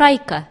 سترايكا